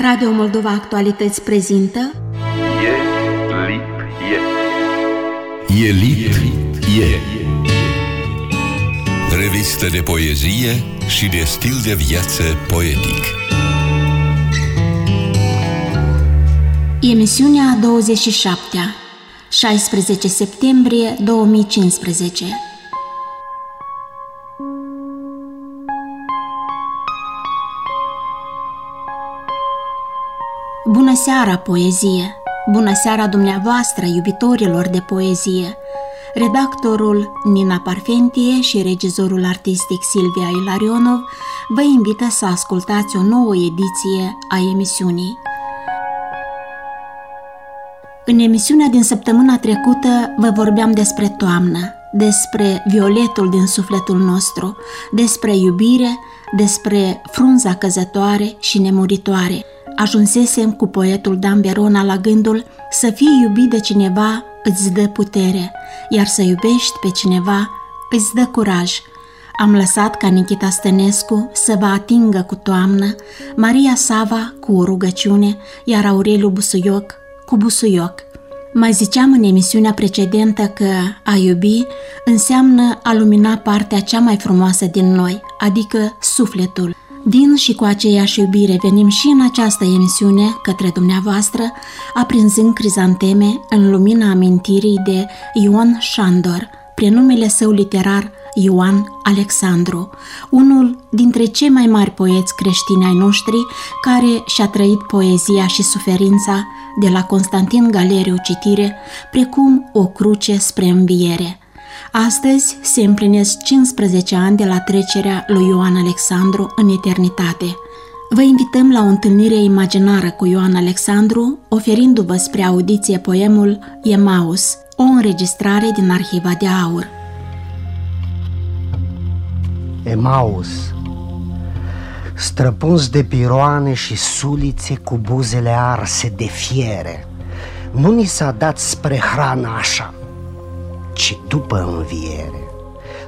Radio Moldova Actualități prezintă E lip e. E lip e. Revistă de poezie și de stil de viață poetic. Emisiunea 27 16 septembrie 2015 seara, poezie! Bună seara dumneavoastră, iubitorilor de poezie! Redactorul Nina Parfentie și regizorul artistic Silvia Ilarionov vă invită să ascultați o nouă ediție a emisiunii. În emisiunea din săptămâna trecută vă vorbeam despre toamnă, despre violetul din sufletul nostru, despre iubire, despre frunza căzătoare și nemuritoare – Ajunsesem cu poetul Dan Berona la gândul să fii iubit de cineva îți dă putere, iar să iubești pe cineva îți dă curaj. Am lăsat ca Nikita Stănescu să vă atingă cu toamnă, Maria Sava cu o rugăciune, iar Aureliu Busuioc cu busuioc. Mai ziceam în emisiunea precedentă că a iubi înseamnă a lumina partea cea mai frumoasă din noi, adică sufletul. Din și cu aceeași iubire venim și în această emisiune către dumneavoastră, aprinzând crizanteme în lumina amintirii de Ion Șandor, prenumele său literar Ioan Alexandru, unul dintre cei mai mari poeți creștini ai noștri care și-a trăit poezia și suferința de la Constantin Galeriu citire, precum o cruce spre înviere – Astăzi se împlinesc 15 ani de la trecerea lui Ioan Alexandru în eternitate. Vă invităm la o întâlnire imaginară cu Ioan Alexandru, oferindu-vă spre audiție poemul Emaus, o înregistrare din Arhiva de Aur. Emaus Străpuns de piroane și sulițe cu buzele arse de fiere Nu ni s-a dat spre hrană așa ci după înviere,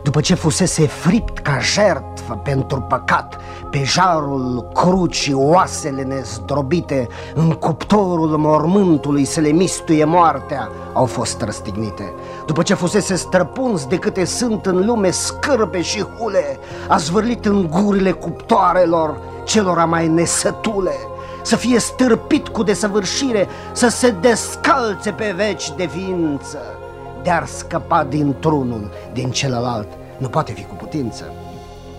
după ce fusese fript ca jertfă pentru păcat, pe jarul crucii oasele nezdrobite, în cuptorul mormântului să le mistuie moartea, au fost răstignite. După ce fusese străpuns de câte sunt în lume scârbe și hule, a zvârlit în gurile cuptoarelor celora mai nesătule, să fie stârpit cu desăvârșire, să se descalțe pe veci de ființă de-ar scăpa dintr-unul, din celălalt, nu poate fi cu putință.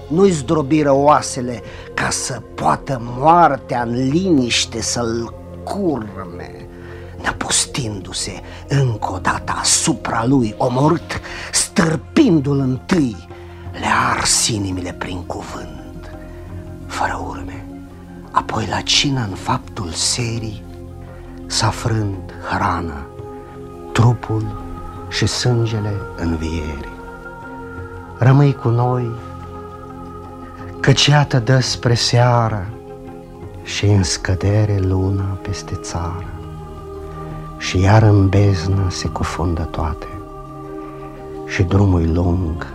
Nu-i zdrobiră oasele ca să poată moartea în liniște să-l curme, năpustindu-se încă o dată asupra lui omorât, stârpindu-l întâi, le ars inimile prin cuvânt, fără urme. Apoi la cină în faptul serii, s-a frânt hrana, trupul și sângele învierii. Rămâi cu noi, căci iată dă spre seară și în scădere luna peste țară. Și iar în beznă se cufundă toate și drumul lung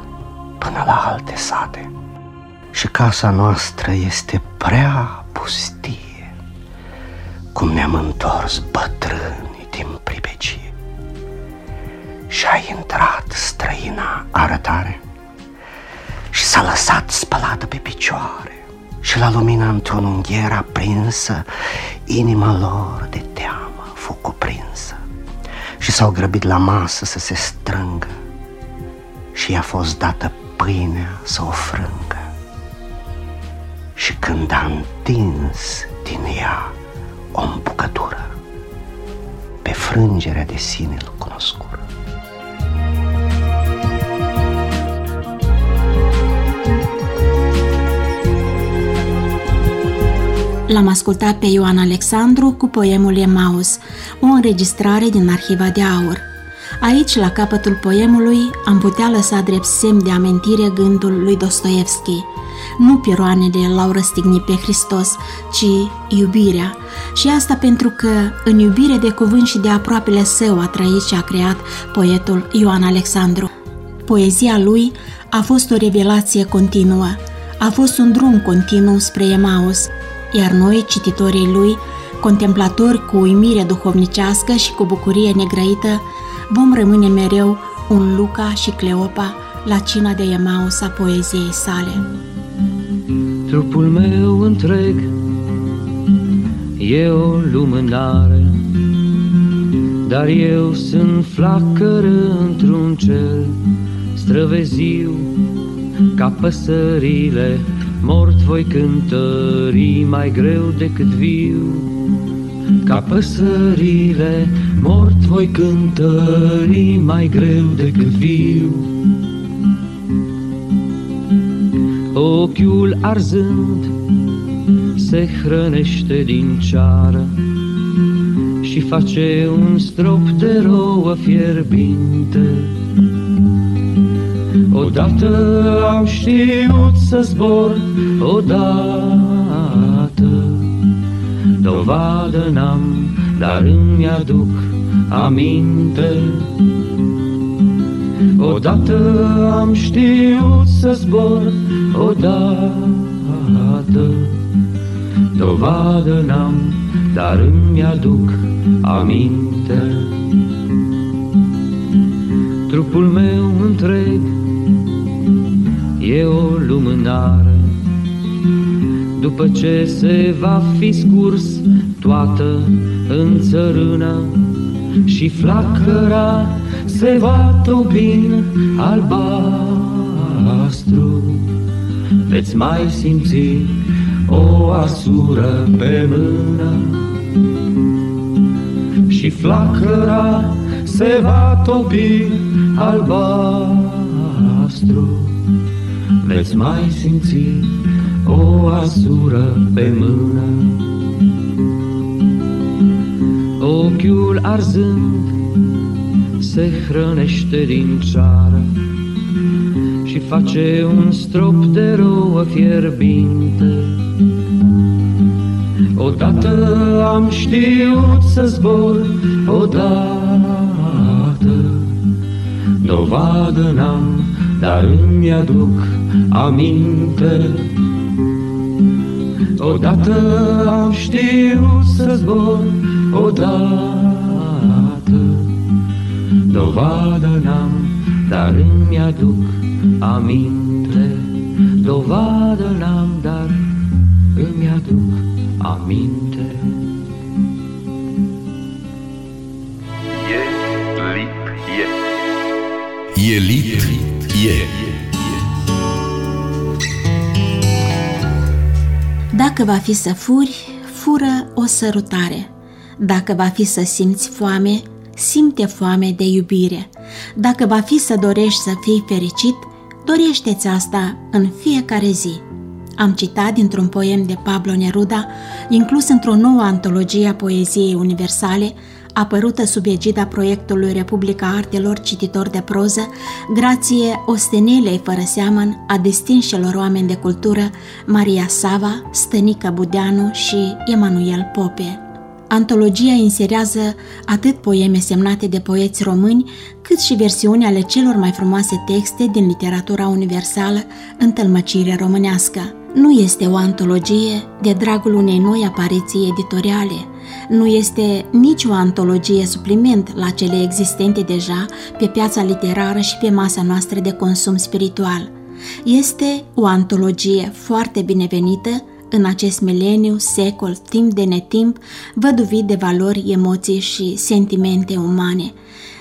până la alte sate. Și casa noastră este prea pustie cum ne-am întors bătrâni. din pribecie și a intrat străina arătare și s-a lăsat spălată pe picioare și la lumina într-un ungher aprinsă, inima lor de teamă fu cuprinsă și s-au grăbit la masă să se strângă și i-a fost dată pâinea să o frângă. Și când a întins din ea o împucătură, pe frângerea de sine îl cunoscură. L-am ascultat pe Ioan Alexandru cu poemul Emaus, o înregistrare din Arhiva de Aur. Aici, la capătul poemului, am putea lăsa drept semn de amintire gândul lui Dostoevski. Nu piroanele l-au răstignit pe Hristos, ci iubirea. Și asta pentru că în iubire de cuvânt și de aproapele său a trăit și a creat poetul Ioan Alexandru. Poezia lui a fost o revelație continuă, a fost un drum continuu spre Emaus, iar noi, cititorii lui, contemplatori cu uimire duhovnicească și cu bucurie negrăită, vom rămâne mereu un Luca și Cleopa la cina de Emaus a poeziei sale. Trupul meu întreg e o lumânare, dar eu sunt flacără într-un cer străveziu ca păsările Mort voi cântări mai greu decât viu Ca păsările Mort voi cântări mai greu decât viu Ochiul arzând se hrănește din ceară și face un strop de rouă fierbinte. Odată am știut să zbor, odată. Dovadă n-am, dar îmi aduc aminte. Odată am știut să zbor, odată. Dovadă n-am, dar îmi aduc aminte. Trupul meu întreg e o lumânare. După ce se va fi scurs toată în țărână și flacăra se va topi în albastru, veți mai simți o asură pe mână și flacăra se va topi albastru veți mai simți o asură pe mână. Ochiul arzând se hrănește din ceară și face un strop de rouă fierbinte. Odată am știut să zbor, odată dovadă n-am, dar îmi aduc aminte. Odată am știut să zbor, odată. Dovadă n-am, dar îmi aduc aminte. Dovadă n-am, dar îmi aduc aminte. E lip, e. E lip, e. Dacă va fi să furi, fură o sărutare. Dacă va fi să simți foame, simte foame de iubire. Dacă va fi să dorești să fii fericit, dorește-ți asta în fiecare zi. Am citat dintr-un poem de Pablo Neruda, inclus într-o nouă antologie a poeziei universale, apărută sub egida proiectului Republica Artelor Cititor de Proză, grație ostenelei fără seamăn a distinșelor oameni de cultură Maria Sava, Stănică Budeanu și Emanuel Pope. Antologia inserează atât poeme semnate de poeți români, cât și versiuni ale celor mai frumoase texte din literatura universală în tălmăcire românească. Nu este o antologie de dragul unei noi apariții editoriale, nu este nici o antologie supliment la cele existente deja pe piața literară și pe masa noastră de consum spiritual. Este o antologie foarte binevenită în acest mileniu, secol, timp de netimp, văduvit de valori, emoții și sentimente umane.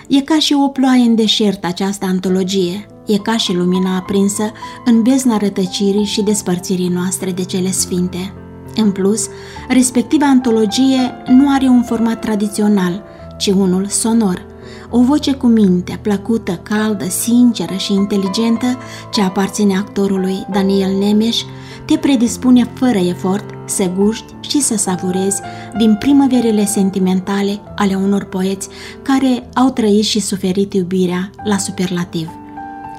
E ca și o ploaie în deșert această antologie, e ca și lumina aprinsă în bezna rătăcirii și despărțirii noastre de cele sfinte. În plus, respectiva antologie nu are un format tradițional, ci unul sonor. O voce cu minte, plăcută, caldă, sinceră și inteligentă, ce aparține actorului Daniel Nemeș, te predispune fără efort să guști și să savurezi din primăverile sentimentale ale unor poeți care au trăit și suferit iubirea la superlativ.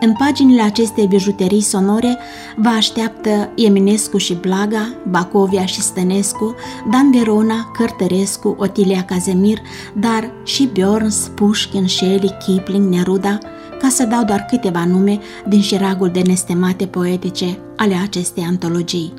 În paginile acestei bijuterii sonore vă așteaptă Eminescu și Blaga, Bacovia și Stănescu, Dan Verona, Cărtărescu, Otilia Cazemir, dar și Bjorns, Pushkin, Shelley, Kipling, Neruda, ca să dau doar câteva nume din șiragul de nestemate poetice ale acestei antologii.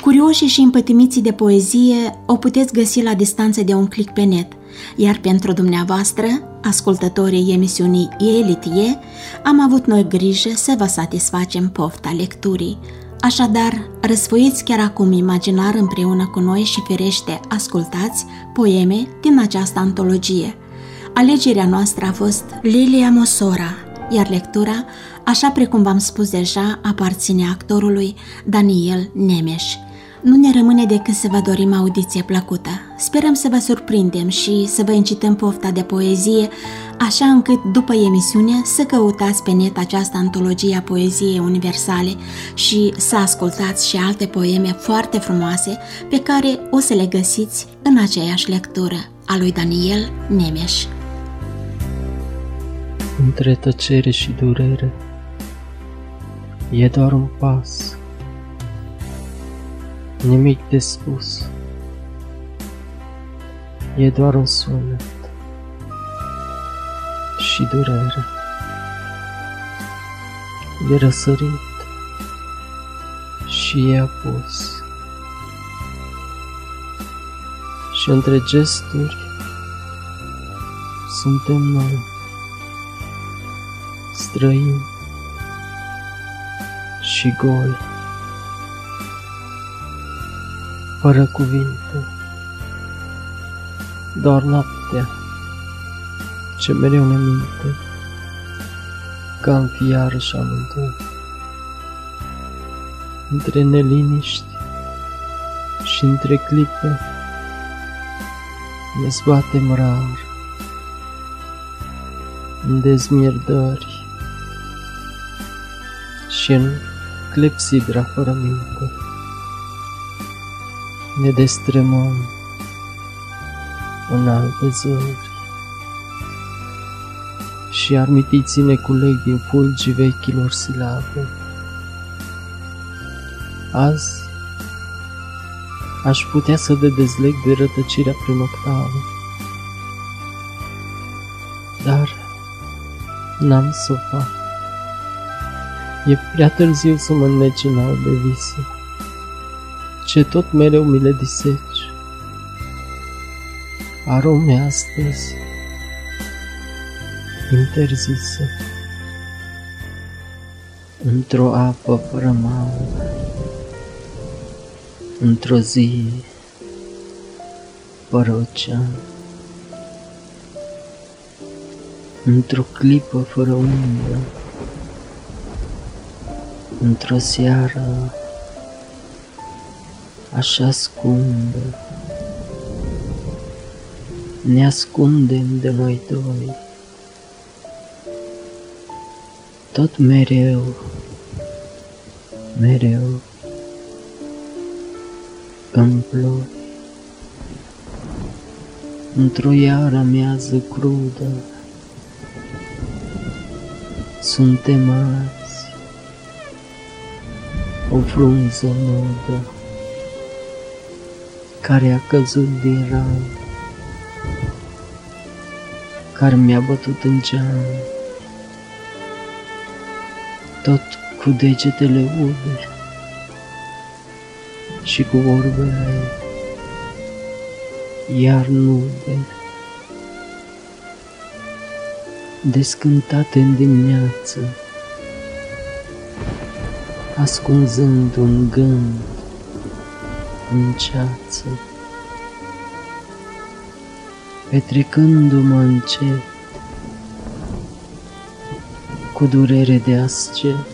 Curioșii și împătimiții de poezie o puteți găsi la distanță de un click pe net, iar pentru dumneavoastră, ascultătorii emisiunii Elitie, am avut noi grijă să vă satisfacem pofta lecturii. Așadar, răsfoiți chiar acum imaginar împreună cu noi și ferește ascultați poeme din această antologie. Alegerea noastră a fost Lilia Mosora, iar lectura, așa precum v-am spus deja, aparține actorului Daniel Nemeș. Nu ne rămâne decât să vă dorim audiție plăcută. Sperăm să vă surprindem și să vă incităm pofta de poezie, așa încât după emisiune să căutați pe net această antologie a poeziei universale și să ascultați și alte poeme foarte frumoase pe care o să le găsiți în aceeași lectură a lui Daniel Nemeș. Între tăcere și durere e doar un pas nimic de spus. E doar un sunet și durere. E răsărit și e apus. Și între gesturi suntem noi, străini și goi. Fără cuvinte. Doar noaptea ce mereu ne minte că am fi iarăși amândoi. Între neliniști și între clipe ne zbatem rar în dezmierdări și în clepsidra fără minte ne destrămăm în alte zări și armitiții ne culeg din fulgi vechilor silabe. Azi aș putea să te dezleg de rătăcirea prenoctavă, dar n-am să o fac. E prea târziu să mă înneci în albe vise ce tot mereu mi le diseci. Arome astăzi interzise într-o apă fără mală, într-o zi fără ocean, într-o clipă fără umbră, într-o seară așa scundă. Ne ascundem de noi doi. Tot mereu, mereu îmi ploi. Într-o iară amiază crudă, suntem azi o frunză nudă care a căzut din ram, care mi-a bătut în geam, tot cu degetele ude și cu vorbele iar nude, descântate în dimineață, ascunzând un gând în ceață, petrecându-mă încet, cu durere de ascet,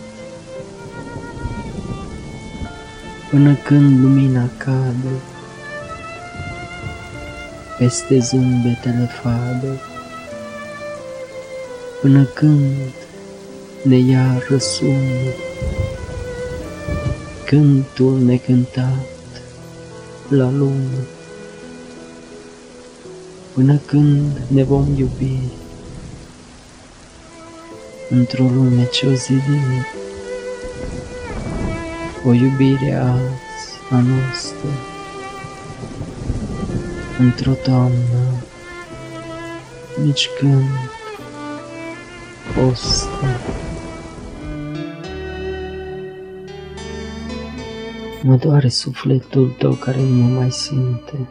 până când lumina cade peste zâmbetele fade, până când ne ia răsunul, cântul necântat, la lume, până când ne vom iubi într-o lume ce o zidim, o iubire azi a noastră, într-o toamnă, nici când postă. Mă doare sufletul tău care nu mă mai simte.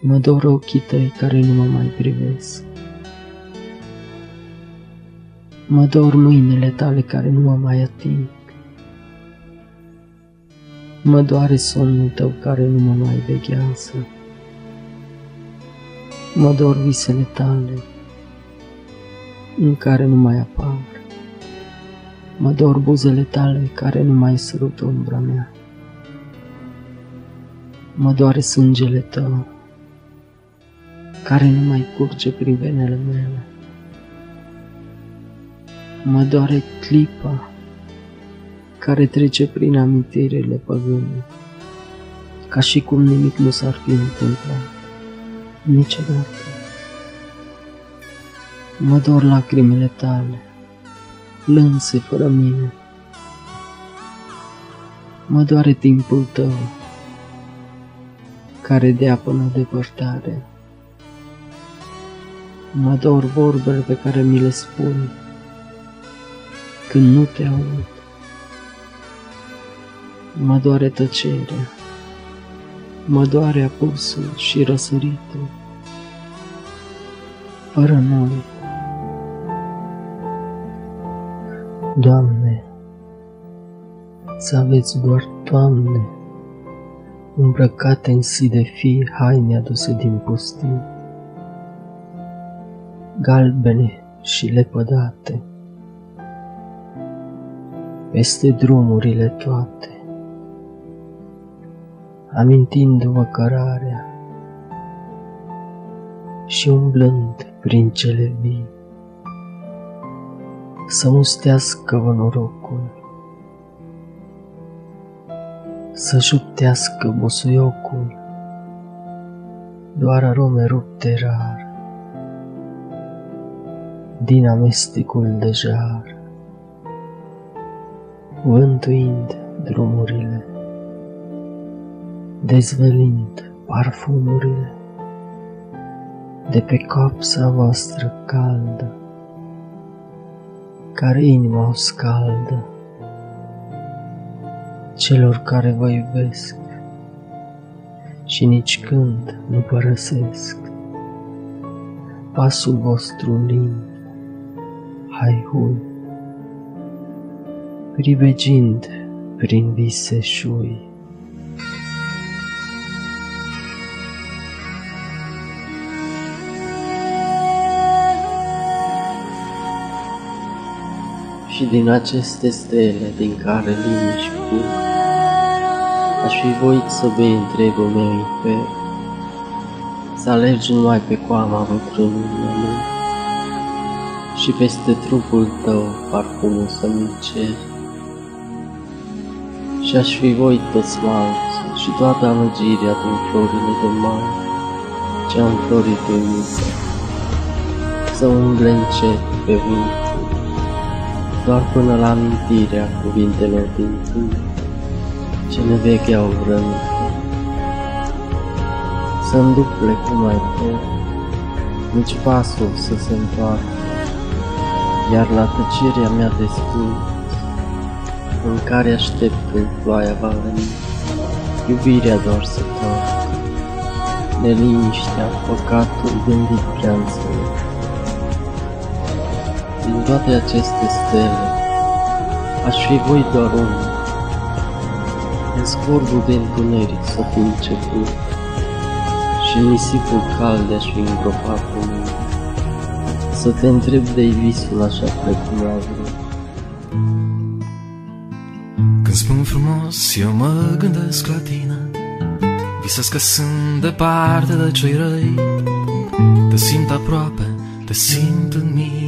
Mă dor ochii tăi care nu mă mai privesc. Mă dor mâinile tale care nu mă mai ating. Mă doare somnul tău care nu mă mai veghează. Mă dor visele tale în care nu mai apar. Mă dor buzele tale care nu mai sărut umbra mea. Mă doare sângele tău care nu mai curge prin venele mele. Mă doare clipa care trece prin amintirile păgâne, ca și cum nimic nu s-ar fi întâmplat niciodată. Mă dor lacrimile tale, lânse fără mine. Mă doare timpul tău, care dea până depărtare. Mă dor vorbele pe care mi le spui când nu te aud. Mă doare tăcerea, mă doare apusul și răsăritul. Fără noi, Doamne, să aveți doar Doamne, îmbrăcate în si de fii haine aduse din pustii, galbene și lepădate, peste drumurile toate, amintindu-vă cărarea și umblând prin cele vii să mustească-vă norocul, să șuptească busuiocul, doar arome rupte rar, din amestecul de jar, vântuind drumurile, dezvelind parfumurile de pe capsa voastră caldă care inima o scaldă celor care vă iubesc și nici când nu părăsesc pasul vostru lin, hai hui, privegind prin vise șui. Și din aceste stele din care liniști fug, aș fi voit să bei întregul meu infer, să alergi numai pe coama bătrânului meu și peste trupul tău parfumul să-mi cer. Și aș fi voit pe smalțul și toată amăgirea din florile de mai ce am florit în să umble încet pe vânt doar până la amintirea cuvintelor din tine, ce ne vecheau vrămite. Să-mi duple cum mai pot, nici pasul să se întoarcă, iar la tăcerea mea de spus, în care aștept când ploaia va veni, iubirea doar să toarcă, neliniștea, păcatul gândit prea înțeles din toate aceste stele, aș fi voi doar unul. În scordul de întuneric să fi început și în nisipul cald aș fi îngropat cu mine. Să te întreb de visul așa precum l-ai vrut. Când spun frumos, eu mă gândesc la tine Visesc că sunt departe de cei răi Te simt aproape, te simt în mine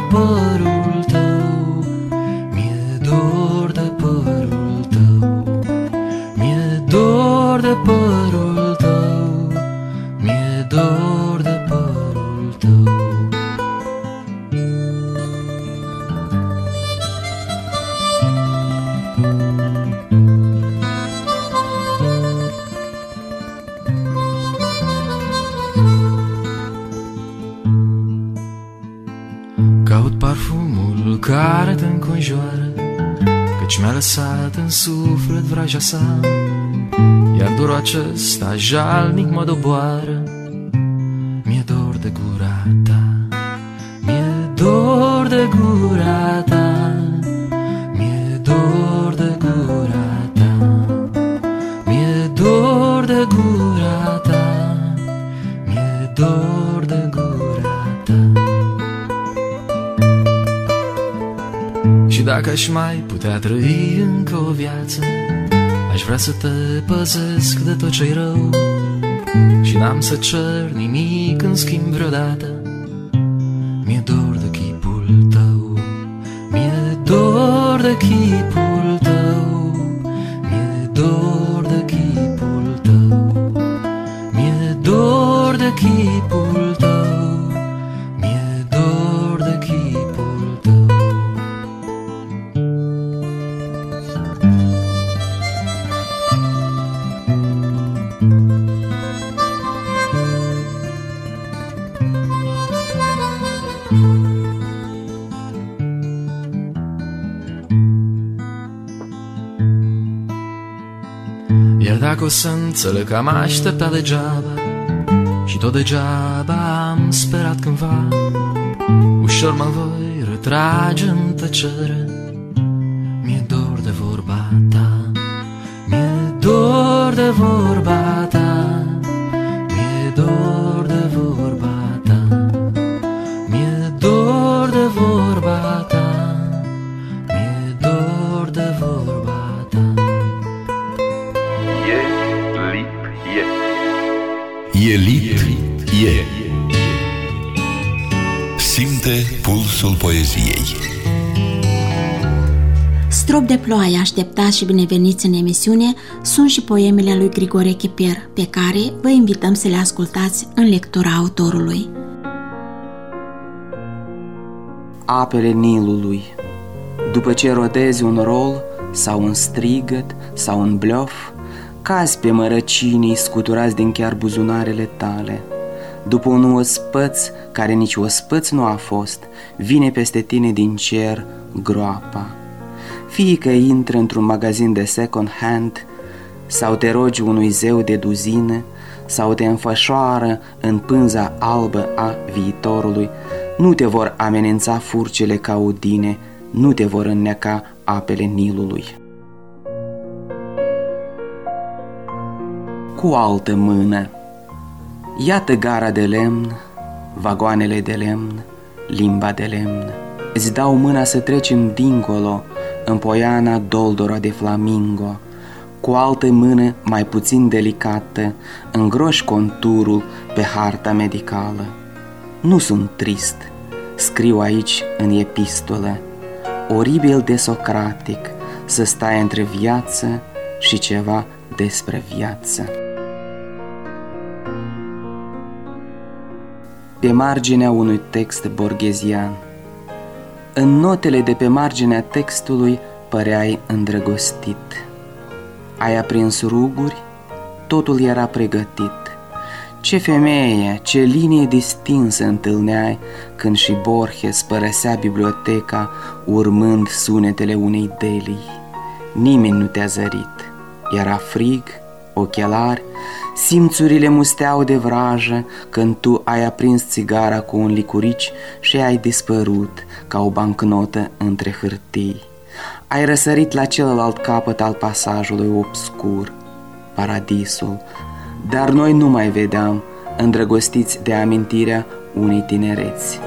dor suflet vraja sa Iar dorul acesta jalnic mă doboară. Mi-e dor de gura ta Mi-e dor de gura ta Mi-e dor de gura dacă aș mai putea trăi încă o viață Aș vrea să te păzesc de tot ce-i rău. Și n-am să cer nimic în schimb vreodată. Mi-e dor de chipul tău Mi-e dor de chipul Iar dacă o să înțeleg că am așteptat degeaba Și tot degeaba am sperat cândva Ușor mă voi retrage în tăcere. Mi-e dor de vorba ta Mi-e dor de vorba Simte pulsul poeziei. Strop de ploaie așteptați și bineveniți în emisiune sunt și poemele lui Grigore Chipier, pe care vă invităm să le ascultați în lectura autorului. apele Nilului. După ce rotezi un rol sau un strigăt sau un blof, cazi pe mărăcinii scuturați din chiar buzunarele tale. După un ospăț care nici ospăț nu a fost, vine peste tine din cer groapa. Fie că intră într-un magazin de second hand, sau te rogi unui zeu de duzină, sau te înfășoară în pânza albă a viitorului, nu te vor amenința furcele caudine, nu te vor înneca apele Nilului. Cu altă mână, iată gara de lemn, vagoanele de lemn, limba de lemn. Îți dau mâna să trecem dincolo, în poiana doldora de flamingo, cu altă mână mai puțin delicată, îngroși conturul pe harta medicală. Nu sunt trist, scriu aici în epistolă, oribil de socratic, să stai între viață și ceva despre viață. Pe marginea unui text borghezian, în notele de pe marginea textului păreai îndrăgostit. Ai aprins ruguri, totul era pregătit. Ce femeie, ce linie distinsă întâlneai când și Borges părăsea biblioteca urmând sunetele unei delii. Nimeni nu te-a zărit. Era frig, ochelari, simțurile musteau de vrajă când tu ai aprins țigara cu un licurici și ai dispărut ca o bancnotă între hârtii. Ai răsărit la celălalt capăt al pasajului obscur, paradisul, dar noi nu mai vedeam, îndrăgostiți de amintirea unei tinereți.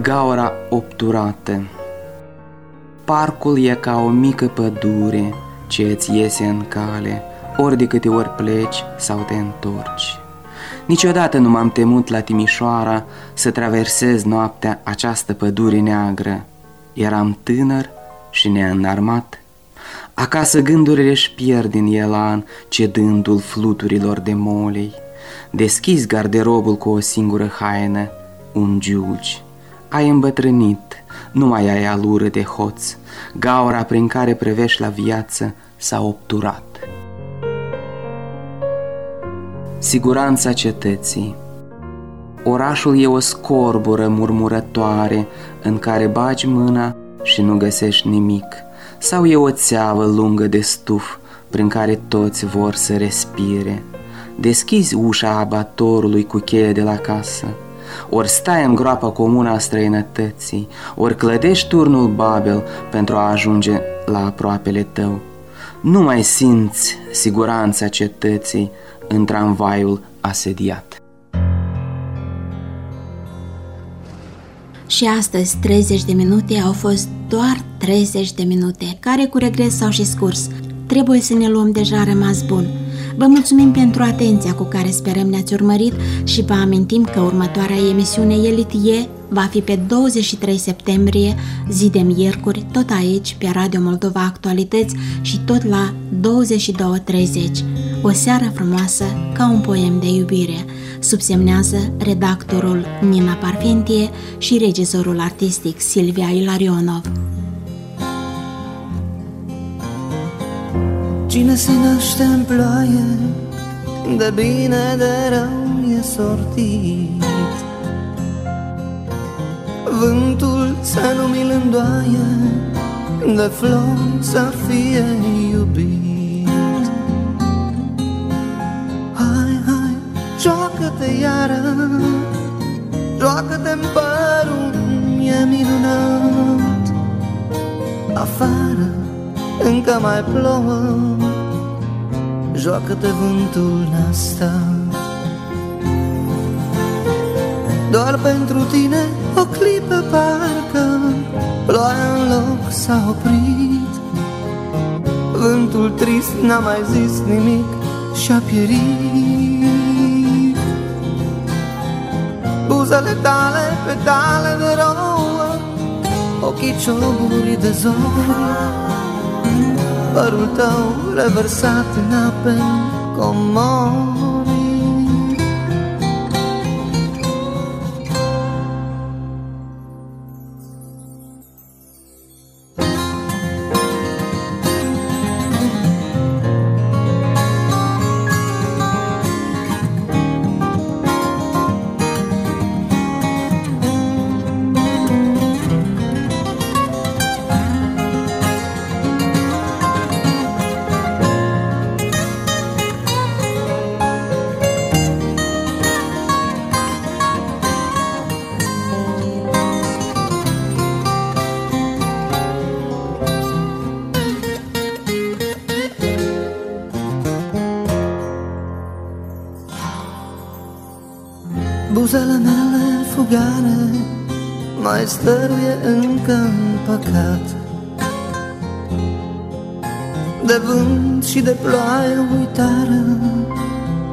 Gaura obturată Parcul e ca o mică pădure ce îți iese în cale, ori de câte ori pleci sau te întorci. Niciodată nu m-am temut la Timișoara să traversez noaptea această pădure neagră. Eram tânăr și neînarmat. Acasă gândurile își pierd din elan, cedându-l fluturilor de molei. Deschis garderobul cu o singură haină, un giugi. Ai îmbătrânit, nu mai ai alură de hoț, gaura prin care prevești la viață s-a obturat. Siguranța cetății Orașul e o scorbură murmurătoare în care bagi mâna și nu găsești nimic, sau e o țeavă lungă de stuf prin care toți vor să respire. Deschizi ușa abatorului cu cheie de la casă, ori stai în groapa comună a străinătății, ori clădești turnul Babel pentru a ajunge la aproapele tău. Nu mai simți siguranța cetății în tramvaiul asediat. Și astăzi 30 de minute au fost doar 30 de minute, care cu regret s-au și scurs. Trebuie să ne luăm deja rămas bun. Vă mulțumim pentru atenția cu care sperăm ne-ați urmărit și vă amintim că următoarea emisiune Elitie va fi pe 23 septembrie, zi de miercuri, tot aici, pe Radio Moldova Actualități și tot la 22.30. O seară frumoasă ca un poem de iubire, subsemnează redactorul Nina Parfentie și regizorul artistic Silvia Ilarionov. Cine se naște în ploaie, de bine de rău e sortit. Vântul să nu mi îndoaie, de flori să fie iubit. Hai, hai, joacă-te iară, joacă-te-n părul, e minunat. Afară încă mai plouă Joacă-te vântul asta Doar pentru tine o clipă parcă Ploaia în loc s-a oprit. Vântul trist n-a mai zis nimic și-a pierit. Buzele tale, petale de rouă Ochii cioburi de zori Părul tău revărsat în ape stăruie încă în păcat. De vânt și de ploaie uitară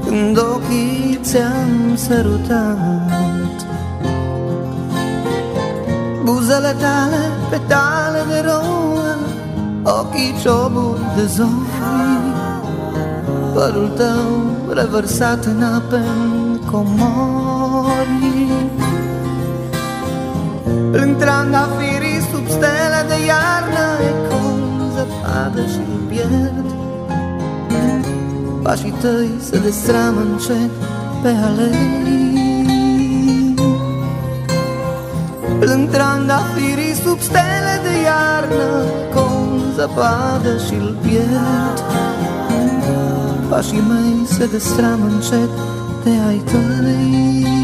Când ochii ți-am sărutat. Buzele tale, petale de rouă Ochii cioburi de zori Părul tău revărsat în ape în comori în trandafirii sub stele de iarnă E cum zăpadă și pierd. Pașii tăi se destramă încet pe alei. Plâng trandafirii sub stele de iarnă Cum zăpadă și-l pierd. Pașii mei se destramă încet pe ai tăi